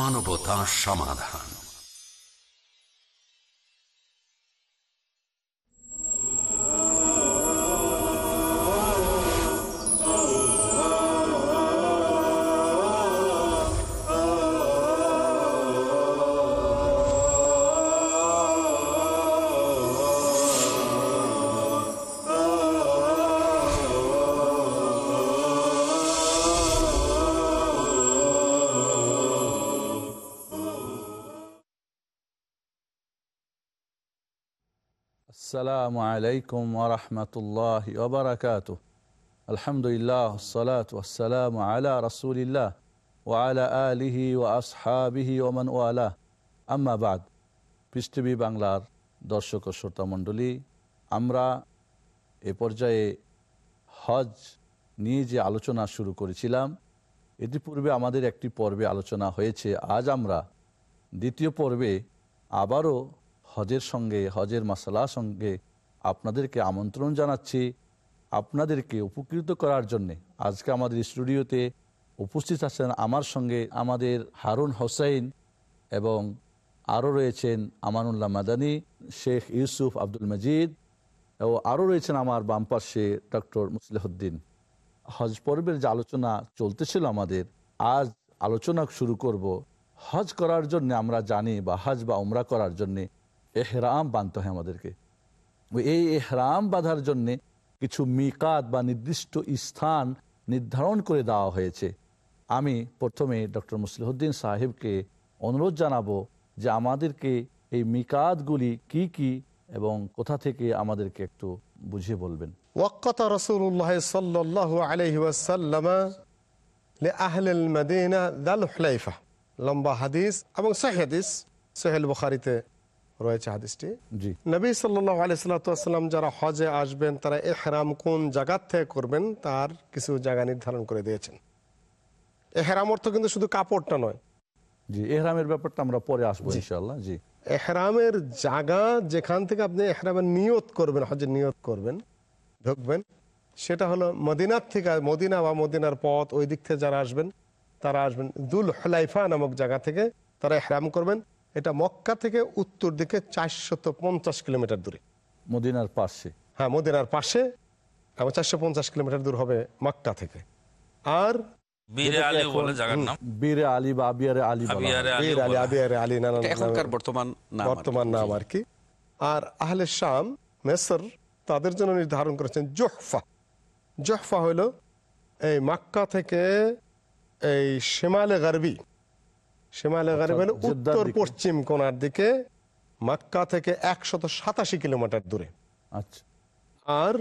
মানবতা সমাধান। السلام عليكم ورحمة الله وبركاته الحمد لله والصلاة والسلام على رسول الله وعلى آله وأصحابه ومن والاه أما بعد পৃষ্টিভি বাংলার দর্শক ও শ্রোতা মণ্ডলী আমরা এ পর্যায়ে হজ নিয়ে যে আলোচনা শুরু করেছিলাম ইতিপূর্বে আমাদের একটি পর্বে আলোচনা হয়েছে আজ আমরা দ্বিতীয় পর্বে আবারও হজের সঙ্গে, হজের মশলার সঙ্গে আপনাদেরকে আমন্ত্রণ জানাচ্ছি আপনাদেরকে উপকৃত করার জন্যে। আজকে আমাদের স্টুডিওতে উপস্থিত আছেন আমার সঙ্গে আমাদের হারুন হোসাইন এবং আরও রয়েছেন আমানুল্লাহ মাদানী, শেখ ইউসুফ আব্দুল মজিদ ও আরও রয়েছেন আমার বাম পাশে ডক্টর মুসলিহদ্দিন। হজ পর্বের যে আলোচনা চলতেছিল আমাদের, আজ আলোচনা শুরু করব হজ করার জন্য আমরা জানি বা হজ বা উমরা করার জন্যে। এহরাম বাঁধতে হয় আমাদেরকে। এই এহরাম বাঁধার জন্যে কিছু মিকাত বা নির্দিষ্ট স্থান নির্ধারণ করে দেওয়া হয়েছে। আমি প্রথমে ডক্টর মুসলিহদ্দিন সাহেবকে অনুরোধ জানাব যে আমাদেরকে এই মিকাতগুলি কি কি এবং কোথা থেকে আমাদেরকে একটু বুঝিয়ে বলবেন। লম্বা হাদিস এবং সাহেদিস সোহেল বখারিতে রয়েছে হাদিসটি। জি। নবী সাল্লাহ আলাইসাল্লাম যারা হজে আসবেন তারা এহরাম কোন জায়গার থেকে করবেন তার কিছু জায়গা নির্ধারণ করে দিয়েছেন। এহরাম অর্থ কিন্তু শুধু কাপড়টা নয়। জি এহরামের ব্যাপারটা আমরা পরে আসব ইনশাল্লাহ জি। এহরামের জায়গা যেখান থেকে আপনি এহরামের নিয়ত করবেন হজের নিয়ত করবেন ঢুকবেন সেটা হলো মদিনার থেকে মদিনা বা মদিনার পথ ওই দিক থেকে যারা আসবেন তারা আসবেন দুল হলাইফা নামক জায়গা থেকে তারা এহরাম করবেন। এটা মক্কা থেকে উত্তর দিকে চারশত পঞ্চাশ কিলোমিটার দূরে। মদিনার পাশে। হ্যাঁ মদিনার পাশে। এবং চারশো পঞ্চাশ কিলোমিটার দূর হবে মক্কা থেকে। আর বীরে আলী বলে জায়গার নাম? বীরে আলী বা আবিয়ারে আলী বলা। আবিয়ারে আলী বীর আলী আবিয়ারে আলী নানা বর্তমান নাম আর কি। বর্তমান নাম আর কি। আর আহলে শাম মেসর তাদের জন্য নির্ধারণ করেছেন জোহফা। জোহফা হলো এই মাক্কা থেকে এই সেমালে গারবি সেমালে উত্তর পশ্চিম কোনার দিকে মাক্কা থেকে একশত সাতাশি কিলোমিটার দূরে। আচ্ছা। আর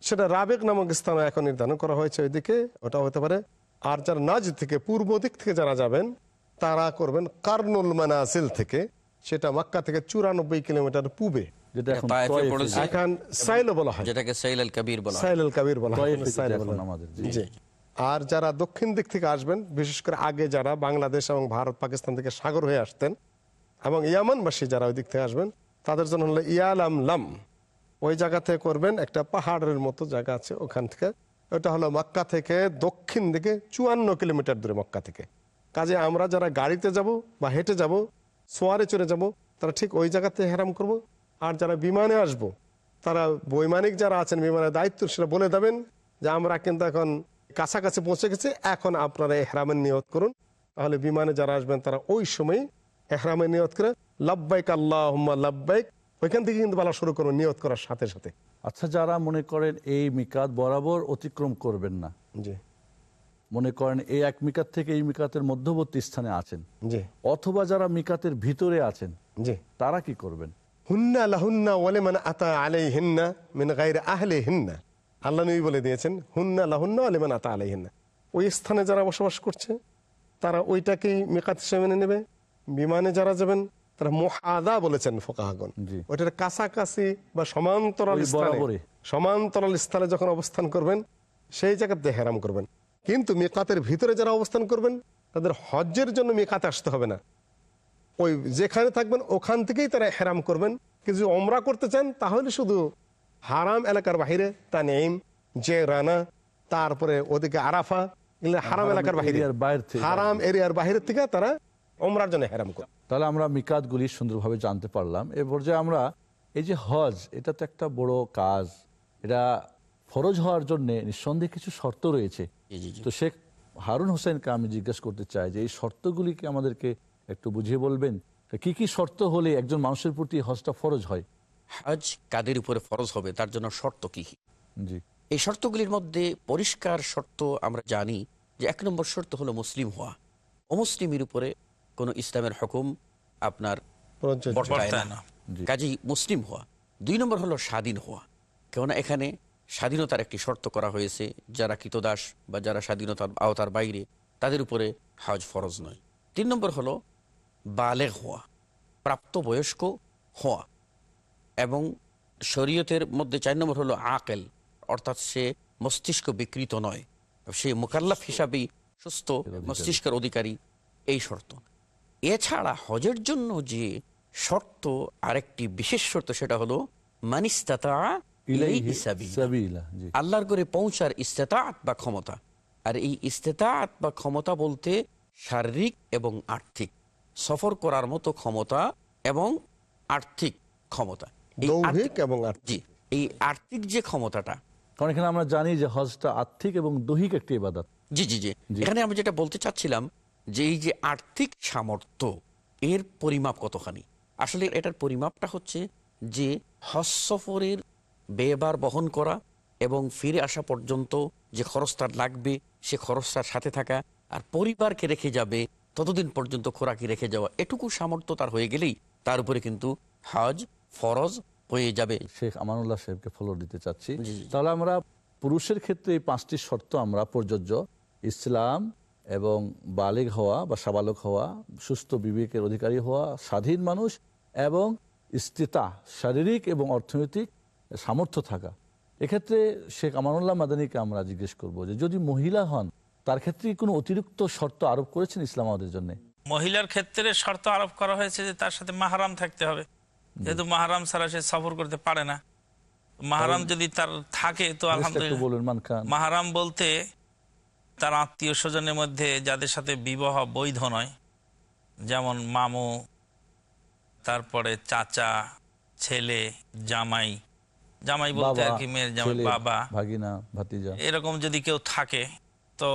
সেটা রাবেক নামক স্থানে এখন নির্ধারণ করা হয়েছে ওইদিকে ওটা হতে পারে। আর যারা নাজ থেকে পূর্ব দিক থেকে যারা যাবেন তারা করবেন কার্নুল মানাসিল থেকে সেটা মাক্কা থেকে চুরানব্বই কিলোমিটার পূবে। যেটা এখন সাইল বলা হয়। যেটাকে সাইল আল কবির বলা হয়। সাইল আল কাবির বলা হয়। সাইল বলা হয়। আমাদের। জি। আর যারা দক্ষিণ দিক থেকে আসবেন, বিশেষ করে আগে যারা বাংলাদেশ এবং ভারত, পাকিস্তান থেকে সাগর হয়ে আসতেন এবং ইয়ামানবাসী যারা ওই দিক থেকে আসবেন, তাদের জন্য হলো ইয়ালাম লাম। ওই জায়গা থেকে করবেন একটা পাহাড়ের মতো জায়গা আছে ওখান থেকে। ওটা হলো মক্কা থেকে দক্ষিণ দিকে চুয়ান্ন কিলোমিটার দূরে মক্কা থেকে। কাজে আমরা যারা গাড়িতে যাব বা হেঁটে যাব, সোয়ারে চড়ে যাব, তারা ঠিক ওই জায়গাতে হেরাম করব। আর যারা বিমানে আসব, তারা বৈমানিক যারা আছেন, বিমানের দায়িত্ব সেটা বলে দেবেন যে, আমরা কিন্তু এখন কাছাকাছি পৌঁছে গেছে এখন আপনারা এহরামের নিয়ত করুন। তাহলে বিমানে যারা আসবেন তারা ওই সময় এহরামের নিয়ত করে লাভবাইক আল্লাহ লাভবাইক ওইখান থেকে কিন্তু বলা শুরু করুন নিয়ত করার সাথে সাথে। আচ্ছা যারা মনে করেন এই মিকাত বরাবর অতিক্রম করবেন না জি। মনে করেন এই এক মিকাত থেকে এই মিকাতের মধ্যবর্তী স্থানে আছেন জি। অথবা যারা মিকাতের ভিতরে আছেন জি। তারা কি করবেন? হুন্না লাহুন্না ওয়ালে মানে আতা আলাই হিন্না মিন গাইরে আহলে হিন্না আল্লাহ নবী বলে দিয়েছেন হুন্না লাহুন্না ওয়ালে মানে আতা আলাই হিন্না ওই স্থানে যারা বসবাস করছে তারা ওইটাকেই মেকাত হিসেবে মেনে নেবে। বিমানে যারা যাবেন তারা মোহাদা বলেছেন ফোকাহাগন ওইটার কাছাকাছি বা সমান্তরাল স্থানে সমান্তরাল স্থানে যখন অবস্থান করবেন সেই জায়গাতে হেরাম করবেন। কিন্তু মেকাতের ভিতরে যারা অবস্থান করবেন তাদের হজ্জের জন্য মেকাতে আসতে হবে না। ওই যেখানে থাকবেন ওখান থেকেই তারা হেরাম করবেন। কিন্তু অমরা করতে চান তাহলে শুধু হারাম এলাকার বাহিরে তা নেইম যে রানা তারপরে ওদিকে আরাফা এগুলো হারাম এলাকার বাহিরে। এরিয়ার বাইরে থেকে। হারাম এরিয়ার বাহিরের থেকে তারা ওমরার জন্য হেরাম করে। তাহলে আমরা মিকাতগুলি সুন্দরভাবে জানতে পারলাম। এ পর্যায়ে আমরা এই যে হজ এটা তো একটা বড় কাজ। এটা ফরজ হওয়ার জন্য নিঃসন্দেহে কিছু শর্ত রয়েছে। তো শেখ হারুন হোসেনকে আমি জিজ্ঞেস করতে চাই যে এই শর্তগুলিকে আমাদেরকে একটু বুঝিয়ে বলবেন। কি কি শর্ত হলে একজন মানুষের প্রতি হজটা ফরজ হয়? হজ কাদের উপরে ফরজ হবে তার জন্য শর্ত কি? কি জি। এই শর্তগুলির মধ্যে পরিষ্কার শর্ত আমরা জানি যে এক নম্বর শর্ত হলো মুসলিম হওয়া। অমুসলিমের উপরে কোনো ইসলামের হুকুম আপনার। কাজেই মুসলিম হওয়া। দুই নম্বর হলো স্বাধীন হওয়া। কেননা এখানে স্বাধীনতার একটি শর্ত করা হয়েছে যারা কৃতদাস বা যারা স্বাধীনতার আওতার বাইরে তাদের উপরে হজ ফরজ নয়। তিন নম্বর হলো বালেগ হওয়া প্রাপ্তবয়স্ক হওয়া। এবং শরীয়তের মধ্যে চার নম্বর হলো আকেল অর্থাৎ সে মস্তিষ্ক বিকৃত নয়। সে মোকাল্লাফ হিসাবেই সুস্থ মস্তিষ্কের অধিকারী এই শর্ত। এছাড়া হজের জন্য যে শর্ত আরেকটি বিশেষ শর্ত সেটা হলো মানিস্তাতা আল্লাহর করে পৌঁছার ইস্তেতাত বা ক্ষমতা। আর এই ইস্তেতাত বা ক্ষমতা বলতে শারীরিক এবং আর্থিক। সফর করার মতো ক্ষমতা এবং আর্থিক ক্ষমতা। দৌহিক আর্থিক- এবং আর্থিক। জি এই আর্থিক যে ক্ষমতাটা। কারণ এখানে আমরা জানি যে হজটা আর্থিক এবং দৈহিক একটি ইবাদত। জি জি জি। এখানে আমি যেটা বলতে চাচ্ছিলাম যে এই যে আর্থিক সামর্থ্য এর পরিমাপ কতখানি? আসলে এটার পরিমাপটা হচ্ছে যে হজ সফরের ব্যয়বার বহন করা এবং ফিরে আসা পর্যন্ত যে খরচ তার লাগবে সে খরচটার সাথে থাকা আর পরিবারকে রেখে যাবে ততদিন পর্যন্ত খোরাকি রেখে যাওয়া এটুকু সামর্থ্য তার হয়ে গেলেই তার উপরে কিন্তু হজ ফরজ হয়ে যাবে। শেখ আমানুল্লাহ সাহেবকে ফলো দিতে চাচ্ছি। তাহলে আমরা পুরুষের ক্ষেত্রে এই পাঁচটি শর্ত আমরা প্রযোজ্য। ইসলাম এবং বালিগ হওয়া বা সাবালক হওয়া সুস্থ বিবেকের অধিকারী হওয়া স্বাধীন মানুষ এবং স্থিতা শারীরিক এবং অর্থনৈতিক সামর্থ্য থাকা। এক্ষেত্রে শেখ আমানুল্লাহ মাদানীকে আমরা জিজ্ঞেস করব যে যদি মহিলা হন তার ক্ষেত্রে কি কোনো অতিরিক্ত শর্ত আরোপ করেছেন ইসলাম আমাদের জন্য? মহিলার ক্ষেত্রে শর্ত আরোপ করা হয়েছে যে তার সাথে মাহারাম থাকতে হবে। যেহেতু মাহারাম ছাড়া সে সফর করতে পারে না। মাহারাম যদি তার থাকে তো আলহামদুলিল্লাহ। মাহারাম বলতে তার আত্মীয় স্বজনের মধ্যে যাদের সাথে বিবাহ বৈধ নয় যেমন মামু তারপরে চাচা ছেলে জামাই। জামাই বলতে আর কি মেয়ের জামাই বাবা। ভাগিনা ভাতিজা। এরকম যদি কেউ থাকে তো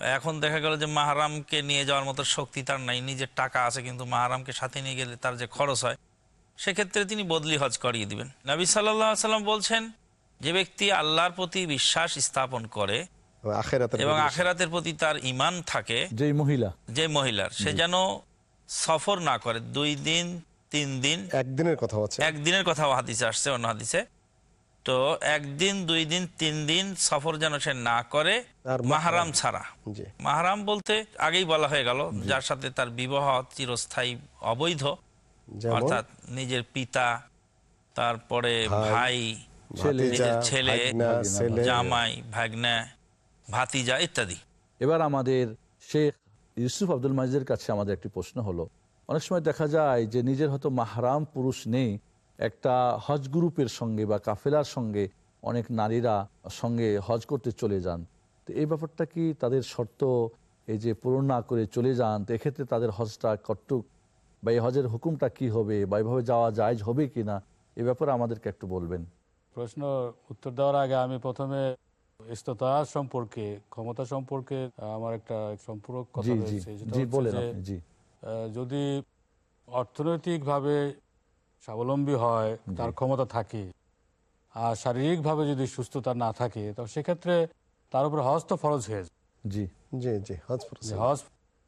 এখন দেখা গেল যে মাহারামকে নিয়ে যাওয়ার মতো শক্তি তার নাই নিজের টাকা আছে কিন্তু মাহারামকে সাথে নিয়ে গেলে তার যে খরচ হয় সেক্ষেত্রে তিনি বদলি হজ করিয়ে দিবেন। নবী সাল্লাহ সাল্লাম বলছেন যে ব্যক্তি আল্লাহর প্রতি বিশ্বাস স্থাপন করে এবং আখেরাতের প্রতি তার ইমান থাকে যে মহিলা। যে মহিলার সে যেন সফর না করে। দুই দিন তিন দিন একদিনের কথা হচ্ছে একদিনের কথা হাদিসে আসছে অন্য হাদিসে। তো একদিন দুই দিন তিন দিন সফর যেন সে না করে আর মাহারাম। ছাড়া। জি। মাহারাম বলতে আগেই বলা হয়ে গেল যার সাথে তার বিবাহ চিরস্থায়ী অবৈধ। অর্থাৎ নিজের পিতা তারপরে ভাই, ছেলে জামাই ভাগনা ভাতিজা ইত্যাদি। এবার আমাদের শেখ ইউসুফ আব্দুল মাজিদের কাছে আমাদের একটি প্রশ্ন হলো অনেক সময় দেখা যায় যে নিজের হয়তো মাহারাম পুরুষ নেই একটা হজ গ্রুপের সঙ্গে বা কাফেলার সঙ্গে অনেক নারীরা সঙ্গে হজ করতে চলে যান। তো এই ব্যাপারটা কি তাদের শর্ত এই যে পূরণ না করে চলে যান তো এক্ষেত্রে তাদের হজটা কটুক বা এই হজের হুকুমটা কি হবে বা এইভাবে যাওয়া জায়জ হবে কি না এ ব্যাপারে আমাদেরকে একটু বলবেন। প্রশ্ন উত্তর দেওয়ার আগে আমি প্রথমে ইস্ততা সম্পর্কে ক্ষমতা সম্পর্কে আমার একটা সম্পূরক কথা রয়েছে। যদি অর্থনৈতিকভাবে স্বাবলম্বী হয় তার ক্ষমতা থাকে আর শারীরিকভাবে যদি সুস্থতা না থাকে তো সেক্ষেত্রে তার উপরে হজ তো ফরজ হয়ে যায়। জি। জি জি হজ ফরজ।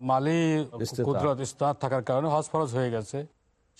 মালি কুদরত ইস্তাত থাকার কারণে হজ ফরজ হয়ে গেছে।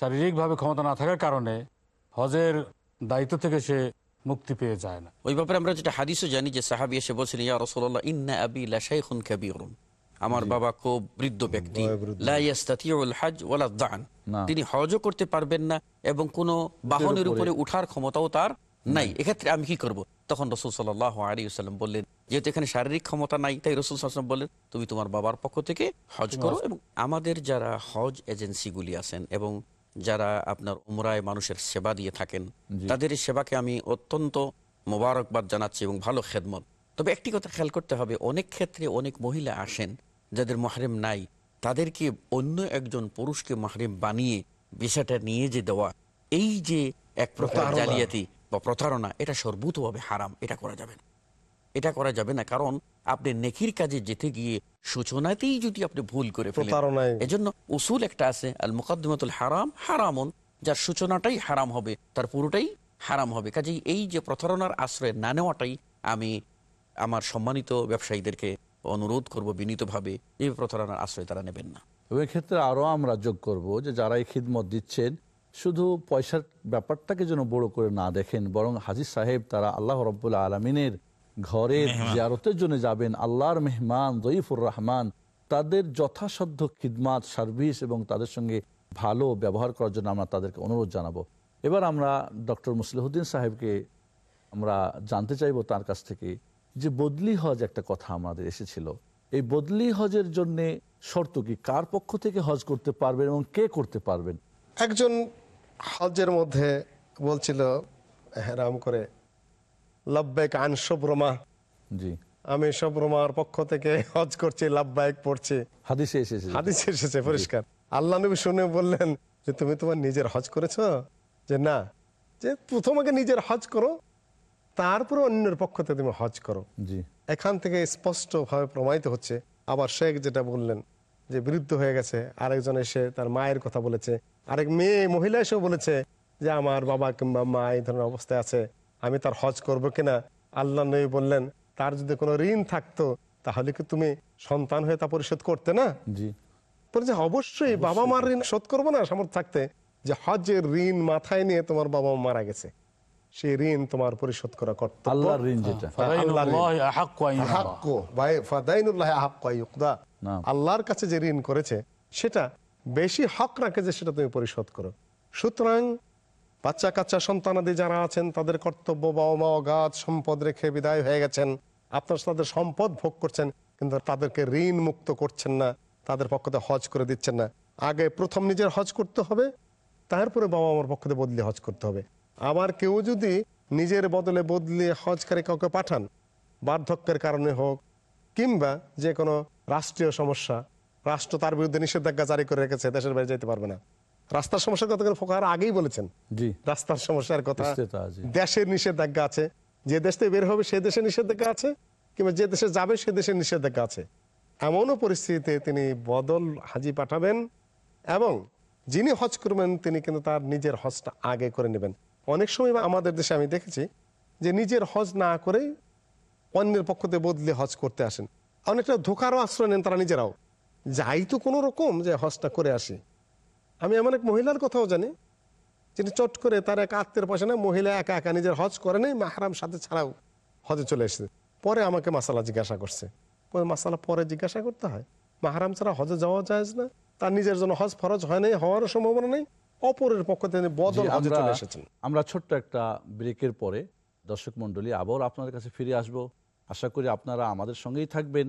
শারীরিকভাবে ক্ষমতা না থাকার কারণে হজের দায়িত্ব থেকে সে মুক্তি পেয়ে যায় না। ওই ব্যাপারে আমরা যেটা হাদিসও জানি যে সাহাবি এসে বলছিলেন ইয়া রসুল্লাহ ইন্না আবি লাশাইখুন কাবীরুন। আমার বাবা খুব বৃদ্ধ ব্যক্তি। বয়োবৃদ্ধ। হজ ওয়ালা দান। না। তিনি হজও করতে পারবেন না এবং কোনো বাহনের উপরে উঠার ক্ষমতাও তার নাই এক্ষেত্রে আমি কি করব? তখন রসুল সাল্লাহ আলী সাল্লাম বললেন যেহেতু এখানে শারীরিক ক্ষমতা নাই তাই রসুল সাল্লাম বললেন তুমি তোমার বাবার পক্ষ থেকে হজ করো এবং আমাদের যারা হজ এজেন্সিগুলি আছেন এবং যারা আপনার উমরায় মানুষের সেবা দিয়ে থাকেন তাদের সেবাকে আমি অত্যন্ত মোবারকবাদ জানাচ্ছি এবং ভালো খেদমত। তবে একটি কথা খেয়াল করতে হবে অনেক ক্ষেত্রে অনেক মহিলা আসেন যাদের মাহরেম নাই তাদেরকে অন্য একজন পুরুষকে মাহরেম বানিয়ে বিষয়টা নিয়ে যে দেওয়া এই যে এক প্রকার জালিয়াতি বা প্রতারণা এটা সর্বতভাবে হারাম এটা করা যাবে না। এটা করা যাবে না কারণ আপনি নেকির কাজে যেতে গিয়ে সূচনাতেই যদি আপনি ভুল করে এজন্য উসুল একটা আছে আল মুকদ্দমাতুল হারাম হারামন যার সূচনাটাই হারাম হবে তার পুরোটাই হারাম হবে। কাজেই এই যে প্রতারণার আশ্রয় না নেওয়াটাই আমি আমার সম্মানিত ব্যবসায়ীদেরকে অনুরোধ করব বিনীতভাবে এই প্রতারণার আশ্রয় তারা নেবেন না। এবং এক্ষেত্রে আরও আমরা যোগ করব যে যারা এই খিদমত দিচ্ছেন শুধু পয়সার ব্যাপারটাকে যেন বড় করে না দেখেন বরং হাজির সাহেব তারা আল্লাহ রব্বুল্লা আলমিনের ঘরের জিয়ারতের জন্য যাবেন আল্লাহর মেহমান জয়ীফুর রহমান তাদের যথাসাধ্য খিদমাত সার্ভিস এবং তাদের সঙ্গে ভালো ব্যবহার করার জন্য আমরা তাদেরকে অনুরোধ জানাব। এবার আমরা ডক্টর মুসলিহুদ্দিন সাহেবকে আমরা জানতে চাইব তার কাছ থেকে যে বদলি হজ একটা কথা আমাদের এসেছিল। এই বদলি হজের জন্যে শর্ত কি? কার পক্ষ থেকে হজ করতে পারবেন এবং কে করতে পারবেন? একজন হজের মধ্যে বলছিল হেরাম করে লব্বেক আন সব্রমা জি। আমি সব্রমার পক্ষ থেকে হজ করছি লাভবায়ক পড়ছি। হাদিসে এসেছে হাদিস এসেছে পরিষ্কার। আল্লাহ নবী শুনে বললেন যে তুমি তোমার নিজের হজ করেছ? যে না। যে প্রথম আগে নিজের হজ করো তারপরে অন্যের পক্ষ থেকে তুমি হজ করো। জি। এখান থেকে স্পষ্টভাবে প্রমাণিত হচ্ছে। আবার শেখ যেটা বললেন যে বিরুদ্ধ হয়ে গেছে। আরেকজন এসে তার মায়ের কথা বলেছে। আরেক মেয়ে মহিলা এসেও বলেছে যে আমার বাবা কিংবা মা এই ধরনের অবস্থায় আছে আমি তার হজ করব কিনা? আল্লাহ নবী বললেন তার যদি কোনো ঋণ থাকতো তাহলে কি তুমি সন্তান হয়ে তা পরিশোধ করতে না? জি। বলছে অবশ্যই বাবা মার ঋণ শোধ করব না সামর্থ্য থাকতে। যে হজের ঋণ মাথায় নিয়ে তোমার বাবা মা মারা গেছে সেই ঋণ তোমার পরিশোধ করা কর্তব্য। আল্লাহর। আল্লাহর কাছে যে ঋণ করেছে সেটা বেশি হক রাখে যে সেটা তুমি পরিশোধ করো। সুতরাং বাচ্চা কাচ্চা সন্তানাদি যারা আছেন, তাদের কর্তব্য বাবা মা গাছ সম্পদ রেখে বিদায় হয়ে গেছেন। আপনার তাদের সম্পদ ভোগ করছেন, কিন্তু তাদেরকে ঋণ মুক্ত করছেন না, তাদের পক্ষ থেকে হজ করে দিচ্ছেন না। আগে প্রথম নিজের হজ করতে হবে, তারপরে বাবা মার পক্ষ থেকে বদলি হজ করতে হবে। আবার কেউ যদি নিজের বদলে বদলি হজকারী কাউকে পাঠান, বার্ধক্যের কারণে হোক, কিংবা যে কোনো রাষ্ট্রীয় সমস্যা রাষ্ট্র তার বিরুদ্ধে নিষেধাজ্ঞা জারি করে রেখেছে দেশের বাইরে যেতে পারবে না। রাস্তার সমস্যার কথা ফোকার আগেই বলেছেন। জি। রাস্তার সমস্যার কথা। দেশের নিষেধাজ্ঞা আছে। যে দেশ থেকে বের হবে সে দেশে নিষেধাজ্ঞা আছে কিংবা যে দেশে যাবে সে দেশের নিষেধাজ্ঞা আছে। এমনও পরিস্থিতিতে তিনি বদল হাজি পাঠাবেন এবং যিনি হজ করবেন তিনি কিন্তু তার নিজের হজটা আগে করে নেবেন। অনেক সময় বা আমাদের দেশে আমি দেখেছি যে নিজের হজ না করেই অন্যের পক্ষতে বদলে হজ করতে আসেন। অনেকটা ধোকারও আশ্রয় নেন তারা নিজেরাও। যাই তো কোনো রকম যে হজটা করে আসি। আমি এমন এক মহিলার কথাও জানি যিনি চট করে তার এক আত্মের পয়সা না মহিলা একা একা নিজের হজ করে নেই মাহারাম সাথে ছাড়াও হজে চলে এসেছে। পরে আমাকে মাসালা জিজ্ঞাসা করছে। মাসালা পরে জিজ্ঞাসা করতে হয় মাহারাম ছাড়া হজে যাওয়া যায় না? তার নিজের জন্য হজ ফরজ হয় নাই হওয়ারও সম্ভাবনা নেই। অপরের পক্ষ থেকে বদল হজে আমরা চলে এসেছেন। আমরা ছোট্ট একটা ব্রেকের পরে দর্শক মন্ডলী আবার আপনাদের কাছে ফিরে আসব। আশা করি আপনারা আমাদের সঙ্গেই থাকবেন।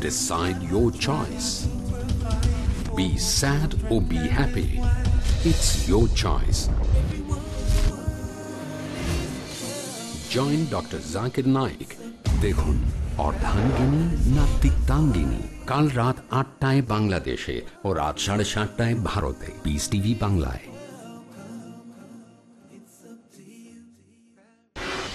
Decide your choice. Be sad or be happy. It's your choice. Join doctor Zakir Naik দেখুন অর্ধাঙ্গিনী না তিক্তাঙ্গিনী কাল রাত আটটায় বাংলাদেশে ও রাত সাড়ে সাতটায় ভারতে পিস টিভি বাংলায়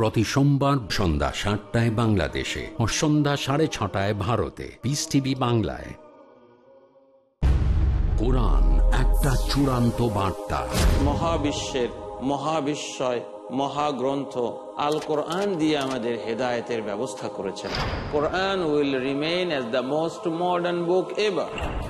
প্রতি সোমবার সন্ধ্যা সাতটায় বাংলাদেশে ও সন্ধ্যা সাড়ে ছটায় ভারতে। পিস টিভি বাংলায়। কোরআন একটা চূড়ান্ত বার্তা। মহাবিশ্বের মহাবিস্ময় মহাগ্রন্থ আল কোরআন দিয়ে আমাদের হেদায়েতের ব্যবস্থা করেছেন। Quran will remain as the most modern book ever.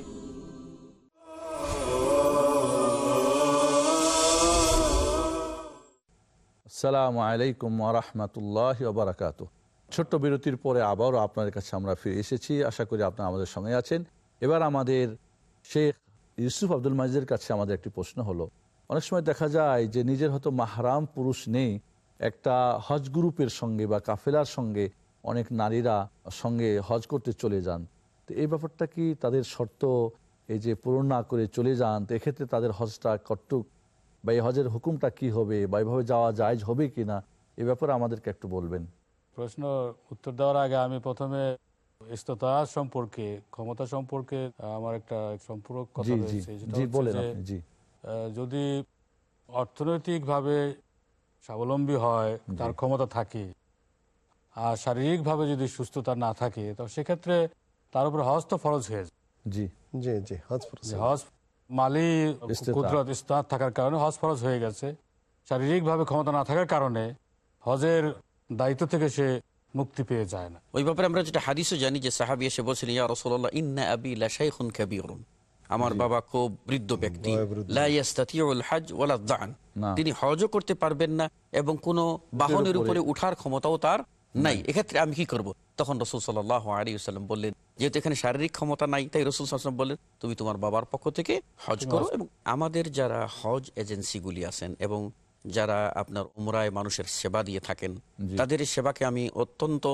আসসালামু আলাইকুম আরহামতুল্লাহ বারাকাত ছোট্ট বিরতির পরে আবারও আপনাদের কাছে আমরা ফিরে এসেছি। আশা করি আপনারা আমাদের সঙ্গে আছেন। এবার আমাদের শেখ ইউসুফ আব্দুল মাজিদের কাছে আমাদের একটি প্রশ্ন হলো, অনেক সময় দেখা যায় যে নিজের হয়তো মাহারাম পুরুষ নেই, একটা হজ গ্রুপের সঙ্গে বা কাফেলার সঙ্গে অনেক নারীরা সঙ্গে হজ করতে চলে যান। তো এই ব্যাপারটা কি তাদের শর্ত এই যে পূরণ না করে চলে যান, তো এক্ষেত্রে তাদের হজটা কটুক বা এই হজের হুকুমটা কি হবে বা এভাবে যাওয়া জায়জ হবে কি না এ ব্যাপারে আমাদেরকে একটু বলবেন। প্রশ্ন উত্তর দেওয়ার আগে আমি প্রথমে ইস্ততা সম্পর্কে ক্ষমতা সম্পর্কে আমার একটা সম্পূরক কথা রয়েছে যদি অর্থনৈতিকভাবে স্বাবলম্বী হয় তার ক্ষমতা থাকে আর শারীরিকভাবে যদি সুস্থতা না থাকে তো সেক্ষেত্রে তার উপর হজ তো ফরজ হয়ে যায়। জি। জি জি হজ হজ মালি কুদরত ইস্তাহাত থাকার কারণে হজ ফরজ হয়ে গেছে। শারীরিকভাবে ক্ষমতা না থাকার কারণে হজের দায়িত্ব থেকে সে মুক্তি পেয়ে যায় না। ওই ব্যাপারে আমরা যেটা হাদিসও জানি যে সাহাবি এসে বলছিলেন ইয়া রসল্লাহ ইন্না আবি লাশাইখুন কাবীরুন। আমার বাবা খুব বৃদ্ধ ব্যক্তি। হজ ওয়ালা দান। তিনি হজও করতে পারবেন না এবং কোনো বাহনের উপরে উঠার ক্ষমতাও তার নাই। এক্ষেত্রে আমি কি করব? তখন রসুল সাল্লাহ আলী সাল্লাম বললেন যেহেতু এখানে শারীরিক ক্ষমতা নাই তাই রসুল সাল্লাম বললেন তুমি তোমার বাবার পক্ষ থেকে হজ করো এবং আমাদের যারা হজ এজেন্সিগুলি আছেন এবং যারা আপনার উমরায় মানুষের সেবা দিয়ে থাকেন তাদের সেবাকে আমি অত্যন্ত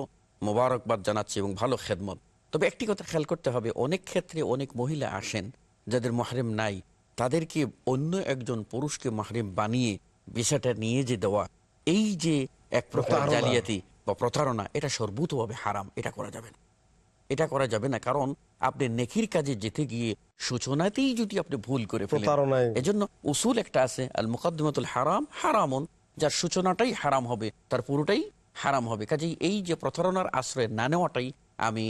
মোবারকবাদ জানাচ্ছি এবং ভালো খেদমত। তবে একটি কথা খেয়াল করতে হবে অনেক ক্ষেত্রে অনেক মহিলা আসেন যাদের মাহরেম নাই তাদেরকে অন্য একজন পুরুষকে মাহরেম বানিয়ে বিষয়টা নিয়ে যে দেওয়া এই যে এক প্রকার জালিয়াতি বা প্রতারণা এটা সর্বতভাবে হারাম এটা করা যাবে না। এটা করা যাবে না কারণ আপনি নেকির কাজে যেতে গিয়ে সূচনাতেই যদি আপনি ভুল করে ফেলেন প্রতারণায়। এজন্য উসুল একটা আছে আল মুকদ্দমাতুল হারাম হারামন যার সূচনাটাই হারাম হবে তার পুরোটাই হারাম হবে। কাজেই এই যে প্রতারণার আশ্রয় না নেওয়াটাই আমি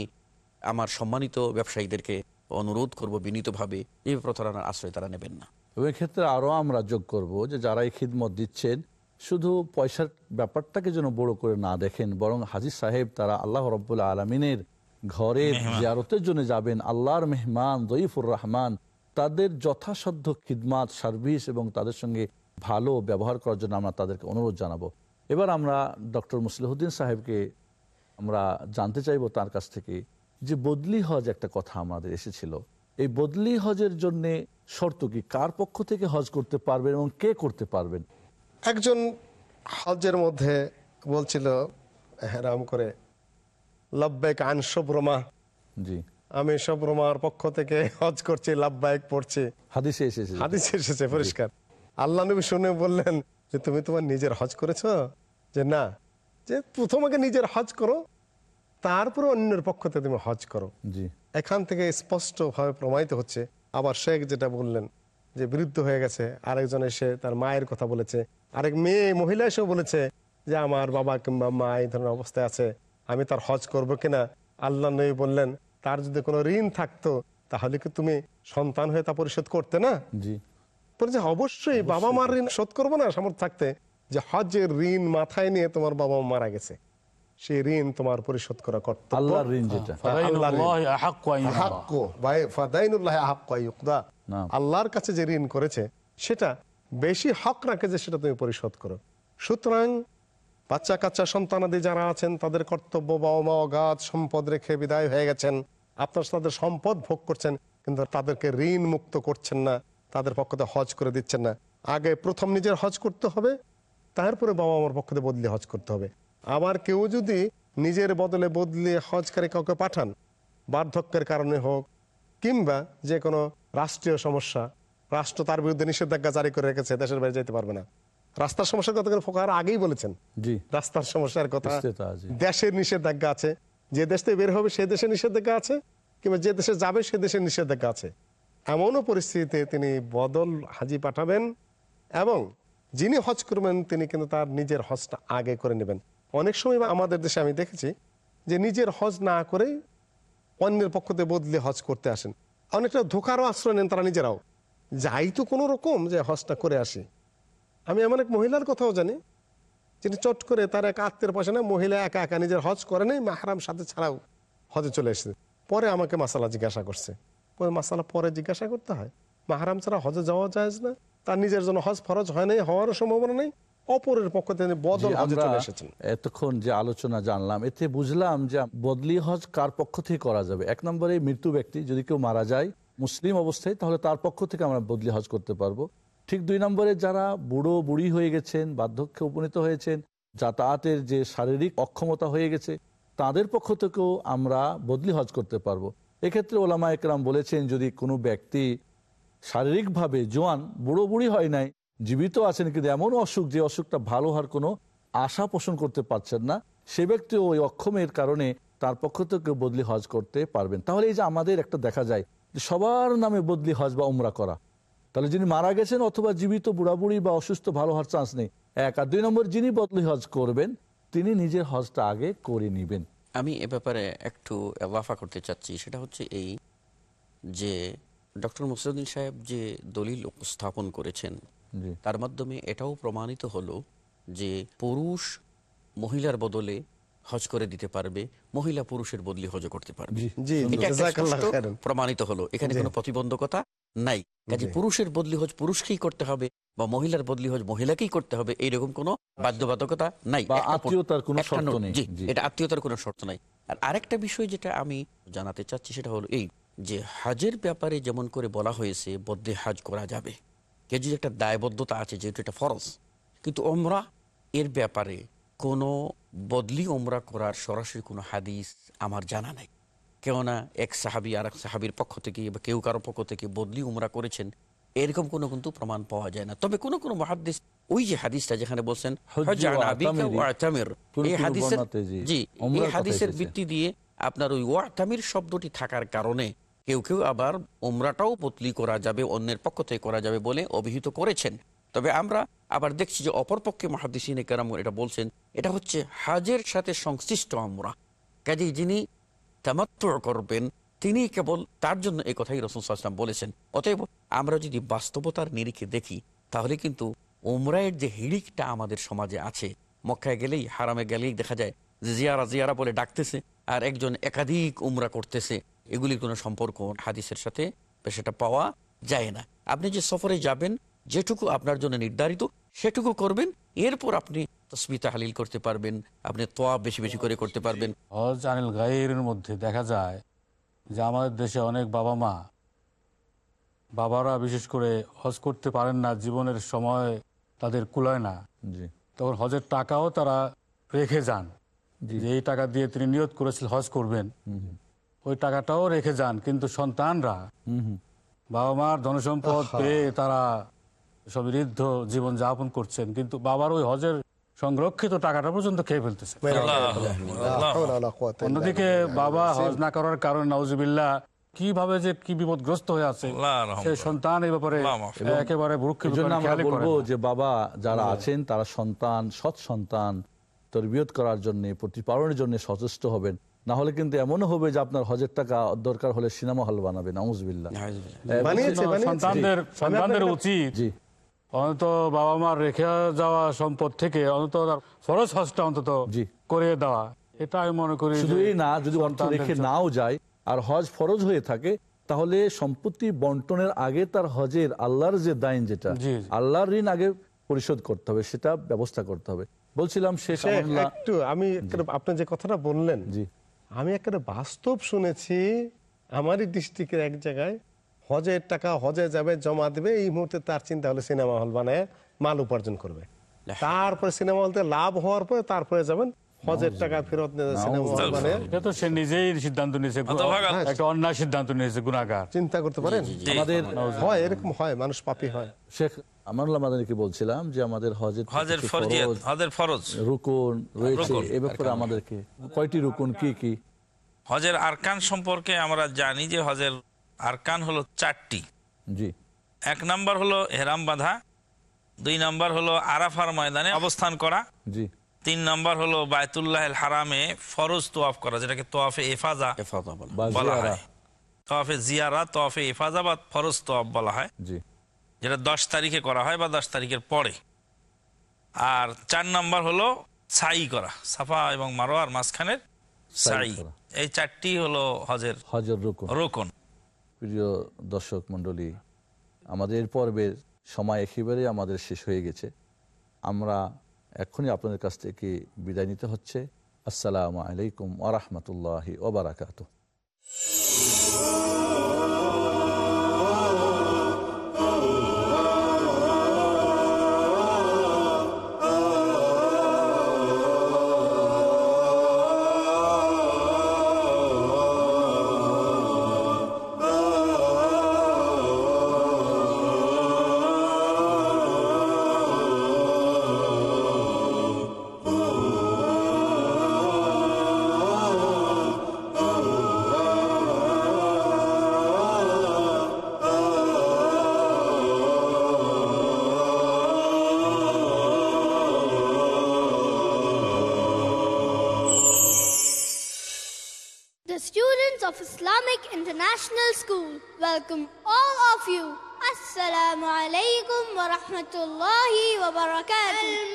আমার সম্মানিত ব্যবসায়ীদেরকে অনুরোধ করব বিনীতভাবে এই প্রতারণার আশ্রয় তারা নেবেন না। এবং এক্ষেত্রে আরও আমরা যোগ করব যে যারা এই খিদমত দিচ্ছেন শুধু পয়সার ব্যাপারটাকে যেন বড় করে না দেখেন বরং হাজির সাহেব তারা আল্লাহ রব্বুল আলমিনের ঘরের জিয়ারতের জন্য যাবেন আল্লাহর মেহমান জয়ীফুর রহমান তাদের যথাসাধ্য খিদমাত সার্ভিস এবং তাদের সঙ্গে ভালো ব্যবহার করার জন্য আমরা তাদেরকে অনুরোধ জানাব। এবার আমরা ডক্টর মুসলিহুদ্দিন সাহেবকে আমরা জানতে চাইব তার কাছ থেকে যে বদলি হজ একটা কথা আমাদের এসেছিল। এই বদলি হজের জন্যে শর্ত কি? কার পক্ষ থেকে হজ করতে পারবেন এবং কে করতে পারবেন? একজন হজের মধ্যে বলছিল হেরাম করে লব্বেক আন শুভ্রমা। জি। আমি শুভ্রমার পক্ষ থেকে হজ করছি লাভবায়ক পড়ছি। হাদিসে এসেছে। হাদিসে এসেছে পরিষ্কার। আল্লাহ নবী শুনে বললেন যে তুমি তোমার নিজের হজ করেছ? যে না। যে প্রথমে নিজের হজ করো তারপরে অন্যের পক্ষ থেকে তুমি হজ করো। জি। এখান থেকে স্পষ্টভাবে প্রমাণিত হচ্ছে আবার শেখ যেটা বললেন যে বিরুদ্ধ হয়ে গেছে আরেকজন এসে তার মায়ের কথা বলেছে। আরেক মেয়ে মহিলা এসেও বলেছে যে আমার বাবা কিংবা মা এই ধরনের অবস্থায় আছে আমি তার হজ করব কিনা? আল্লাহ নবী বললেন তার যদি কোনো ঋণ থাকতো তাহলে কি তুমি সন্তান হয়ে তা পরিশোধ করতে না? জি। বলেছে অবশ্যই বাবা মার ঋণ শোধ করব না সামর্থ্য থাকতে যে হজের ঋণ মাথায় নিয়ে তোমার বাবা মা মারা গেছে। সেই ঋণ তোমার পরিশোধ করা কর্তব্য। আল্লাহর ঋণ যেটা। আল্লাহর কাছে যে ঋণ করেছে সেটা বেশি হক রাখে যে সেটা তুমি পরিশোধ করো। সুতরাং বাচ্চা কাচ্চা সন্তানাদি যারা আছেন তাদের কর্তব্য বাবা মা অগাধ সম্পদ রেখে বিদায় হয়ে গেছেন। আপনার তাদের সম্পদ ভোগ করছেন কিন্তু তাদেরকে ঋণ মুক্ত করছেন না তাদের পক্ষ থেকে হজ করে দিচ্ছেন না। আগে প্রথম নিজের হজ করতে হবে তারপরে বাবা মার পক্ষ থেকে বদলি হজ করতে হবে। আবার কেউ যদি নিজের বদলে বদলে হজকারী কাউকে পাঠান বার্ধক্যের কারণে হোক কিংবা যে কোনো রাষ্ট্রীয় সমস্যা রাষ্ট্র তার বিরুদ্ধে নিষেধাজ্ঞা জারি করে রেখেছে দেশের বাইরে যেতে পারবে না। রাস্তার সমস্যার কথা কিন্তু ফোকার আগেই বলেছেন। জি। রাস্তার সমস্যার কথা দেশের নিষেধাজ্ঞা আছে। যে দেশ থেকে বের হবে সে দেশে নিষেধাজ্ঞা আছে কিংবা যে দেশে যাবে সে দেশের নিষেধাজ্ঞা আছে। এমনও পরিস্থিতিতে তিনি বদল হাজি পাঠাবেন এবং যিনি হজ করবেন তিনি কিন্তু তার নিজের হজটা আগে করে নেবেন। অনেক সময় আমাদের দেশে আমি দেখেছি যে নিজের হজ না করেই অন্যের পক্ষ থেকে বদলে হজ করতে আসেন। অনেকটা ধোকারও আশ্রয় নেন তারা নিজেরাও। যাই তো কোনো রকম যে হজটা করে আসি। আমি এমন এক মহিলার কথাও জানি, যিনি চট করে তার এক আত্মের পয়সা নেই মহিলা একা একা নিজের হজ করে নেই, মাহারাম সাথে ছাড়াও হজে চলে এসেছে। পরে আমাকে মাসালা জিজ্ঞাসা করছে। মাসালা পরে জিজ্ঞাসা করতে হয়? মাহারাম ছাড়া হজে যাওয়া যায় না? তার নিজের জন্য হজ ফরজ হয় নাই, হওয়ারও সম্ভাবনা নেই? অপরের পক্ষ থেকে বদল হজে চলে এসেছেন। এতক্ষণ যে আলোচনা জানলাম এতে বুঝলাম যে বদলি হজ কার পক্ষ থেকে করা যাবে। এক নম্বরে মৃত্যু ব্যক্তি যদি কেউ মারা যায় মুসলিম অবস্থায় তাহলে তার পক্ষ থেকে আমরা বদলি হজ করতে পারব। ঠিক দুই নম্বরে যারা বুড়ো বুড়ি হয়ে গেছেন বার্ধক্যে উপনীত হয়েছেন যাতায়াতের যে শারীরিক অক্ষমতা হয়ে গেছে তাদের পক্ষ থেকেও আমরা বদলি হজ করতে পারব। এক্ষেত্রে ওলামা একরাম বলেছেন যদি কোনো ব্যক্তি শারীরিকভাবে জোয়ান বুড়ো বুড়ি হয় নাই জীবিত আছেন কিন্তু এমন অসুখ যে অসুখটা ভালো হওয়ার কোনো আশা পোষণ করতে পারছেন না। সে ব্যক্তি ওই অক্ষমের কারণে তার পক্ষ থেকে বদলি হজ করতে পারবেন। তাহলে এই যে আমাদের একটা দেখা যায় সবার নামে বদলি হজ বা উমরা করা। তাহলে যিনি মারা গেছেন অথবা জীবিত বুড়াবুড়ি বা অসুস্থ ভালো হওয়ার চান্স নেই, এক আর দুই নম্বর যিনি বদলি হজ করবেন, তিনি নিজের হজটা আগে করে নিবেন। আমি এ ব্যাপারে একটু এলাফা করতে চাচ্ছি। সেটা হচ্ছে এই যে ডক্টর মুসরুদ্দিন সাহেব যে দলিল উপস্থাপন করেছেন তার মাধ্যমে এটাও প্রমাণিত হলো যে পুরুষ মহিলার বদলে হজ করে দিতে পারবে মহিলা পুরুষের বদলি হজ করতে পারবে। প্রমাণিত হলো। এখানে কোনো প্রতিবন্ধকতা নাই। কাজে পুরুষের বদলি হজ পুরুষকেই করতে হবে বা মহিলার বদলি হজ মহিলাকেই করতে হবে এইরকম কোনো বাধ্যবাধকতা নাই। বা একটা পর- আত্মীয়তার কোনো শর্ত নেই। জি, জি। এটা আত্মীয়তার কোনো শর্ত নাই। আর আরেকটা বিষয় যেটা আমি জানাতে চাচ্ছি সেটা হলো এই যে হাজের ব্যাপারে যেমন করে বলা হয়েছে বদ্ধে হাজ করা যাবে। কে যদি একটা দায়বদ্ধতা আছে যেহেতু এটা ফরজ। কিন্তু ওমরা এর ব্যাপারে কোনো বদলি ওমরা করার সরাসরি কোনো হাদিস আমার জানা নাই। কেননা এক সাহাবি আর এক সাহাবির পক্ষ থেকে বা কেউ কারও পক্ষ থেকে বদলি উমরা করেছেন এরকম কোনো কিন্তু প্রমাণ পাওয়া যায় না। তবে কোনো কোনো মহাদিস ওই যে হাদিসটা যেখানে বলছেন জি এই হাদিসের ভিত্তি দিয়ে আপনার ওই ওয়াতামির শব্দটি থাকার কারণে কেউ কেউ আবার উমরাটাও বদলি করা যাবে, অন্যের পক্ষ থেকে করা যাবে বলে অভিহিত করেছেন। তবে আমরা আবার দেখছি যে অপরপক্ষে মহাদিসিন কেরাম এটা বলছেন, এটা হচ্ছে হাজের সাথে সংশ্লিষ্ট আমরা। কাজেই যিনি তামাত্ম করবেন, তিনি কেবল তার জন্য এই কথাই রসুল বলেছেন। অতএব আমরা যদি বাস্তবতার নিরিখে দেখি, তাহলে কিন্তু ওমরায়ের যে হিড়িকটা আমাদের সমাজে আছে, মক্কায় গেলেই, হারামে গেলেই দেখা যায় জিয়ারা জিয়ারা বলে ডাকতেছে, আর একজন একাধিক উমরা করতেছে। এগুলির কোনো সম্পর্ক হাদিসের সাথে সেটা পাওয়া যায় না। আপনি যে সফরে যাবেন যেটুকু আপনার জন্য নির্ধারিত সেটুকু করবেন এরপর আপনি তসমিতা হালিল করতে পারবেন আপনি তোয়া বেশি বেশি করে করতে পারবেন। হজ আনিল গাইয়ের মধ্যে দেখা যায় যে আমাদের দেশে অনেক বাবা মা বাবারা বিশেষ করে হজ করতে পারেন না জীবনের সময় তাদের কুলায় না। জি। তখন হজের টাকাও তারা রেখে যান। জি। যে এই টাকা দিয়ে তিনি নিয়ত করেছিল হজ করবেন। ওই টাকাটাও রেখে যান কিন্তু সন্তানরা হুম হুম। বাবা মার ধনসম্পদ পেয়ে তারা সমৃদ্ধ জীবন যাপন করছেন কিন্তু বাবার ওই হজের সংরক্ষিত টাকাটা পর্যন্ত খেয়ে ফেলতেছে। অন্যদিকে বাবা হজ না করার কারণে নাউজুবিল্লাহ কীভাবে যে কি বিপদগ্রস্ত হয়ে আছে সে সন্তান এই ব্যাপারে একেবারে বলব যে বাবা যারা আছেন তারা সন্তান সৎ সন্তান তরবিয়ত করার জন্য প্রতিপালনের জন্য সচেষ্ট হবেন। না হলে কিন্তু এমনও হবে যে আপনার হজের টাকা দরকার হলে সিনেমা হল বানিয়েছে বানিয়েছে। সন্তানদের সন্তানদের উচিত। জি। অন্তত বাবা মার রেখে যাওয়া সম্পদ থেকে অন্তত ফরজ হজটা অন্তত জি। করে দেওয়া। এটা আমি মনে করি শুধু এই না যদি সন্তানদের রেখে নাও যায় আর হজ ফরজ হয়ে থাকে তাহলে সম্পত্তি বন্টনের আগে তার হজের আল্লাহর যে দাইন যেটা। আল্লাহর ঋণ আগে পরিশোধ করতে হবে সেটা ব্যবস্থা করতে হবে। বলছিলাম শেষ একটু আমি আপনি যে কথাটা বললেন জি। আমি একটা বাস্তব শুনেছি আমারই ডিস্ট্রিক্টের এক জায়গায় হজের টাকা হজে যাবে জমা দেবে এই মুহূর্তে তার চিন্তা হলে সিনেমা হল বানায় মাল উপার্জন করবে। তারপরে সিনেমা হলতে লাভ হওয়ার পরে তারপরে যাবেন হজের টাকা ফেরত মানে এটা তো সে নিজেই সিদ্ধান্ত নিয়েছে একটা অন্যায় সিদ্ধান্ত নিয়েছে গুণাগার চিন্তা করতে পারেন? আমাদের হয় এরকম হয় মানুষ পাপি হয়। শেখ আমানুল্লাহ মাদানীকে বলছিলাম যে আমাদের হজের হজের ফরজিয়াত হজের ফরজ। রুকুন রয়েছে এ ব্যাপারে আমাদেরকে কয়টি রুকুন কি কি? হজের আরকান সম্পর্কে আমরা জানি যে হজের আরকান হলো চারটি। জি। এক নাম্বার হলো হেরাম বাঁধা দুই নাম্বার হলো আরাফার ময়দানে অবস্থান করা জি। তিন নাম্বার হলো বায়তুল্লাহ হারামে ফরজ তোয়াফ করা যেটাকে তোয়াফে এফাজা বলে। হয়। তোয়াফে জিয়ারা তোয়াফে এফাজা বা ফরজ তোয়াফ বলা হয়। জি। যেটা দশ তারিখে করা হয় বা দশ তারিখের পরে। আর চার নাম্বার হলো ছাই করা সাফা এবং মারোয়ার মাঝখানের ছাই করা। এই চারটি হলো হজের হজের রুকুন। রোকন। প্রিয় দর্শক মণ্ডলী আমাদের পর্বের সময় একেবারে আমাদের শেষ হয়ে গেছে। আমরা এখনই আপনাদের কাছ থেকে বিদায় নিতে হচ্ছে। আসসালামু আলাইকুম আরহামতুল্লাহি ওবরাকাত لكم all of you. السلام عليكم ورحمة الله وبركاته.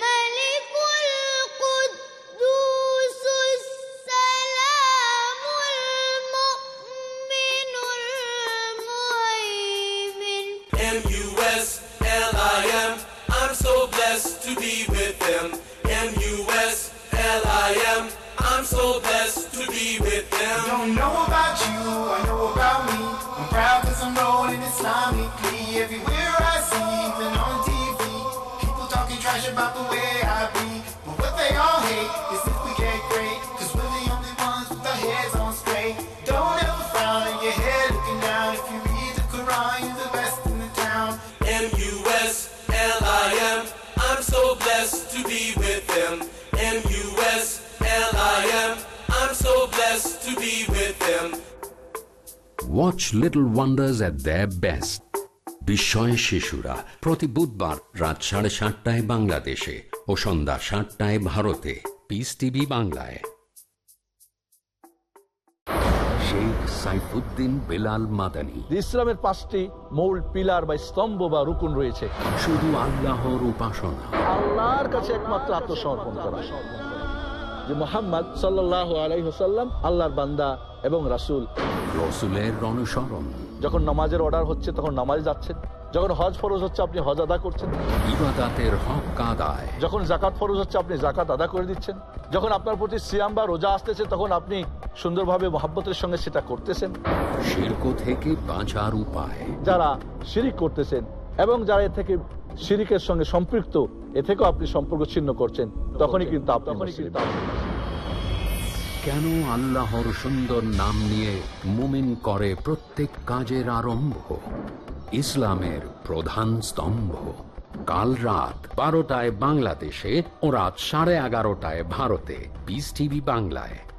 they all hate is if we get great, cause we're the only ones with our heads on straight. Don't ever frown on your head looking down. If you read the Quran, you're the best in the town. M-U-S-L-I-M. I'm so blessed to be with them. M-U-S-L-I-M. I'm so blessed to be with them. Watch Little Wonders at their best. বিস্ময় শিশুরা প্রতি বুধবার রাত সাড়ে সাতটায় বাংলাদেশে ও সন্ধ্যা সাতটায় ভারতে পিস টিভি বাংলায়। শেখ সাইফুদ্দিন বেলাল মাদানী। ইসলামের পাঁচটি মূল পিলার বা স্তম্ভ বা রুকুন রয়েছে। শুধু আল্লাহর উপাসনা। আল্লাহর কাছে একমাত্র আত্মসমর্পণ করা। যে মোহাম্মদ সাল্লাহ আলাইহসাল্লাম আল্লাহর বান্দা এবং রাসূল। রসুলের অনুসরণ। যখন নামাজের অর্ডার হচ্ছে তখন নামাজে যাচ্ছেন যখন হজ ফরজ হচ্ছে আপনি হজ আদা করছেন। ইবাদাতের হক আদায় যখন জাকাত ফরজ হচ্ছে আপনি জাকাত আদা করে দিচ্ছেন। যখন আপনার প্রতি সিয়াম বা রোজা আসতেছে তখন আপনি সুন্দরভাবে মহাব্বতের সঙ্গে সেটা করতেছেন। শিল্প থেকে বাঁচার উপায়। যারা শিরিক করতেছেন এবং যারা এ থেকে শিরিকের সঙ্গে সম্পৃক্ত এ থেকেও আপনি সম্পর্ক ছিন্ন করছেন তখনই কিন্তু আপনি মুসলিম। কেন আল্লাহর সুন্দর নাম নিয়ে মুমিন করে প্রত্যেক কাজের আরম্ভ? ইসলামের প্রধান স্তম্ভ। কাল রাত বারোটায় বাংলাদেশে ও রাত সাড়ে এগারোটায় ভারতে। পিস টিভি বাংলায়।